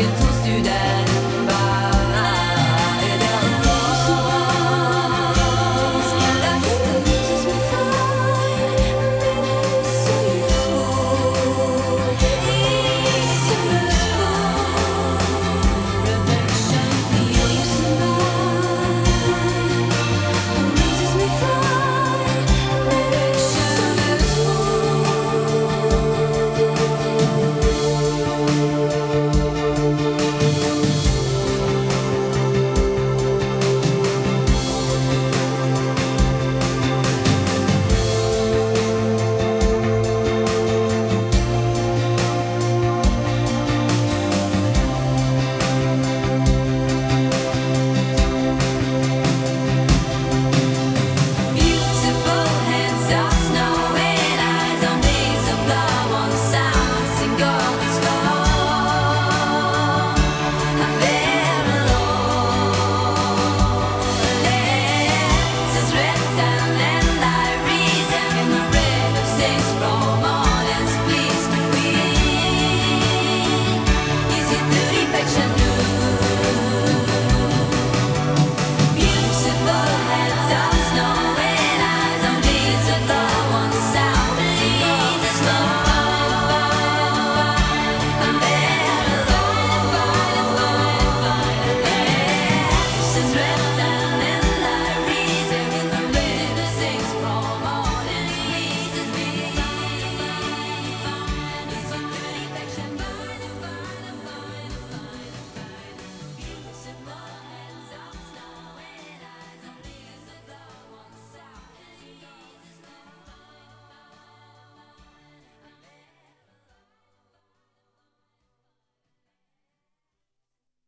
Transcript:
que tu stop.